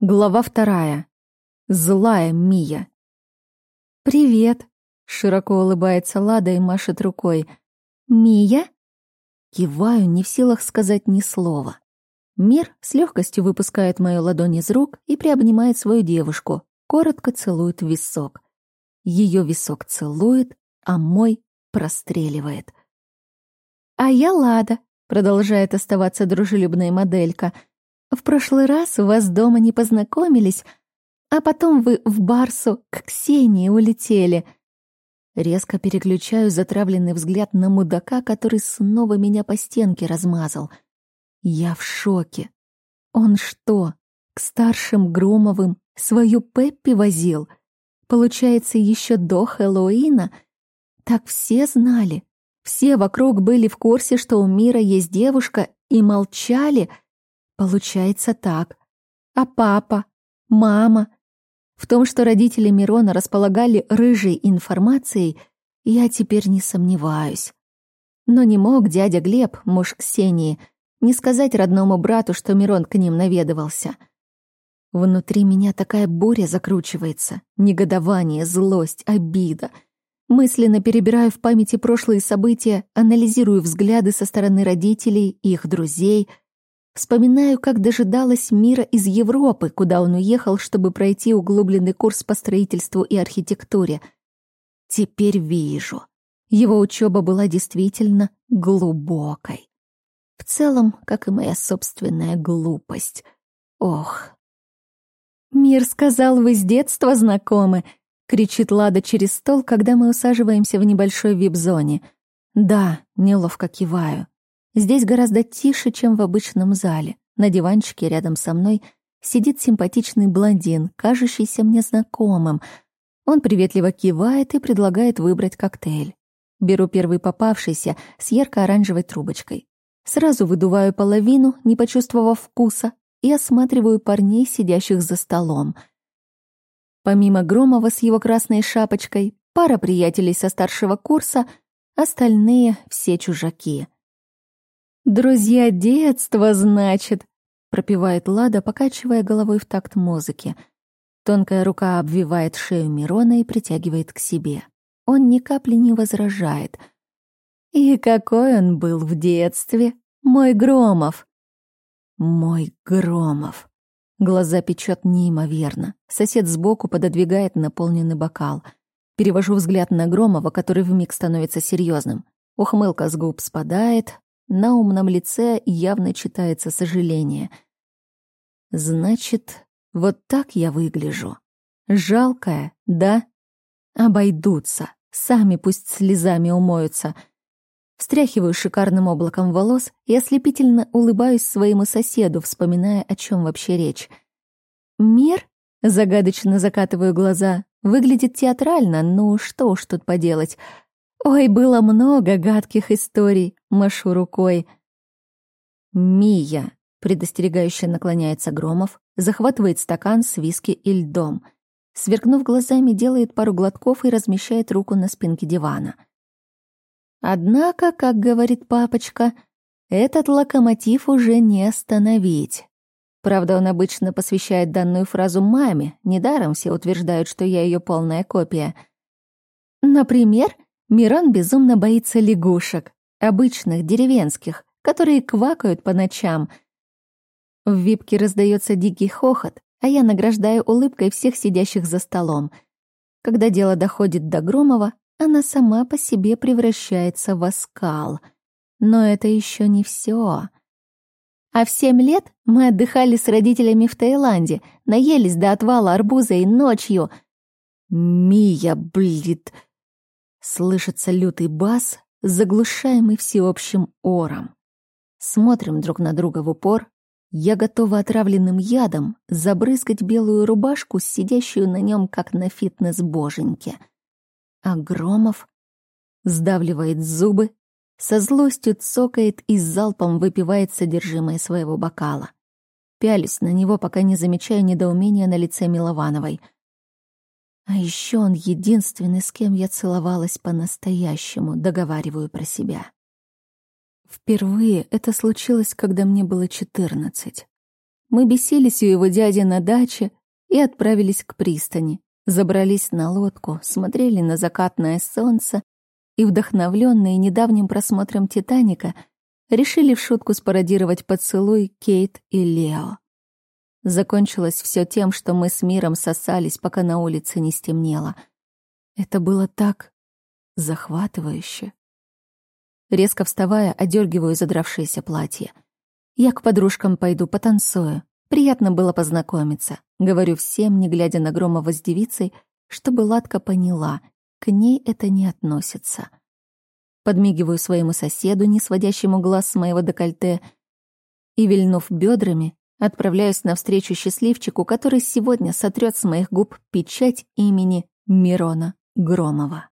Глава вторая. Злая Мия. «Привет!» — широко улыбается Лада и машет рукой. «Мия?» Киваю, не в силах сказать ни слова. Мир с легкостью выпускает мою ладонь из рук и приобнимает свою девушку, коротко целует висок. Ее висок целует, а мой простреливает. «А я Лада», — продолжает оставаться дружелюбная моделька. «В прошлый раз у вас дома не познакомились, а потом вы в Барсу к Ксении улетели». Резко переключаю затравленный взгляд на мудака, который снова меня по стенке размазал. Я в шоке. Он что, к старшим Громовым свою Пеппи возил? Получается, еще до Хэллоуина? Так все знали. Все вокруг были в курсе, что у Мира есть девушка, и молчали. Получается так. А папа? Мама? В том, что родители Мирона располагали рыжей информацией, я теперь не сомневаюсь. Но не мог дядя Глеб, муж Ксении, не сказать родному брату, что Мирон к ним наведывался. Внутри меня такая буря закручивается. Негодование, злость, обида. Мысленно перебираю в памяти прошлые события, анализирую взгляды со стороны родителей их друзей — Вспоминаю, как дожидалась мира из Европы, куда он уехал, чтобы пройти углубленный курс по строительству и архитектуре. Теперь вижу. Его учеба была действительно глубокой. В целом, как и моя собственная глупость. Ох. «Мир сказал, вы с детства знакомы», — кричит Лада через стол, когда мы усаживаемся в небольшой вип-зоне. «Да», — неловко киваю. Здесь гораздо тише, чем в обычном зале. На диванчике рядом со мной сидит симпатичный блондин, кажущийся мне знакомым. Он приветливо кивает и предлагает выбрать коктейль. Беру первый попавшийся с ярко-оранжевой трубочкой. Сразу выдуваю половину, не почувствовав вкуса, и осматриваю парней, сидящих за столом. Помимо Громова с его красной шапочкой, пара приятелей со старшего курса, остальные — все чужаки — «Друзья детства, значит», — пропевает Лада, покачивая головой в такт музыки. Тонкая рука обвивает шею Мирона и притягивает к себе. Он ни капли не возражает. «И какой он был в детстве, мой Громов!» «Мой Громов!» Глаза печет неимоверно. Сосед сбоку пододвигает наполненный бокал. Перевожу взгляд на Громова, который вмиг становится серьезным. Ухмылка с губ спадает, на умном лице явно читается сожаление. Значит, вот так я выгляжу. Жалкая, да? Обойдутся. Сами пусть слезами умоются. Встряхиваю шикарным облаком волос и ослепительно улыбаюсь своему соседу, вспоминая, о чем вообще речь. «Мир?» — загадочно закатываю глаза. Выглядит театрально, ну что уж тут поделать — Ой, было много гадких историй, машу рукой. Мия, предостерегающе наклоняется Громов, захватывает стакан с виски и льдом. Сверкнув глазами, делает пару глотков и размещает руку на спинке дивана. Однако, как говорит папочка, этот локомотив уже не остановить. Правда, он обычно посвящает данную фразу маме, недаром все утверждают, что я ее полная копия. Например, Мирон безумно боится лягушек, обычных, деревенских, которые квакают по ночам. В випке раздается дикий хохот, а я награждаю улыбкой всех сидящих за столом. Когда дело доходит до Громова, она сама по себе превращается в оскал. Но это еще не все. А в семь лет мы отдыхали с родителями в Таиланде, наелись до отвала арбуза и ночью... «Мия, блин!» Слышится лютый бас, заглушаемый всеобщим ором. Смотрим друг на друга в упор. Я готова отравленным ядом забрызгать белую рубашку, сидящую на нем, как на фитнес-боженьке. А Громов сдавливает зубы, со злостью цокает и залпом выпивает содержимое своего бокала. Пялюсь на него, пока не замечаю недоумения на лице Миловановой — еще он единственный, с кем я целовалась по-настоящему, договариваю про себя. Впервые это случилось, когда мне было четырнадцать. Мы бесились у его дяди на даче и отправились к пристани. Забрались на лодку, смотрели на закатное солнце и, вдохновленные недавним просмотром «Титаника», решили в шутку спародировать поцелуй Кейт и Лео. Закончилось все тем, что мы с миром сосались, пока на улице не стемнело. Это было так захватывающе. Резко вставая, одергиваю задравшееся платье. Я к подружкам пойду потанцую. Приятно было познакомиться. Говорю всем, не глядя на Громова с девицей, чтобы Ладка поняла, к ней это не относится. Подмигиваю своему соседу, не сводящему глаз с моего декольте, и, вильнув бедрами, отправляюсь навстречу счастливчику, который сегодня сотрет с моих губ печать имени Мирона Громова.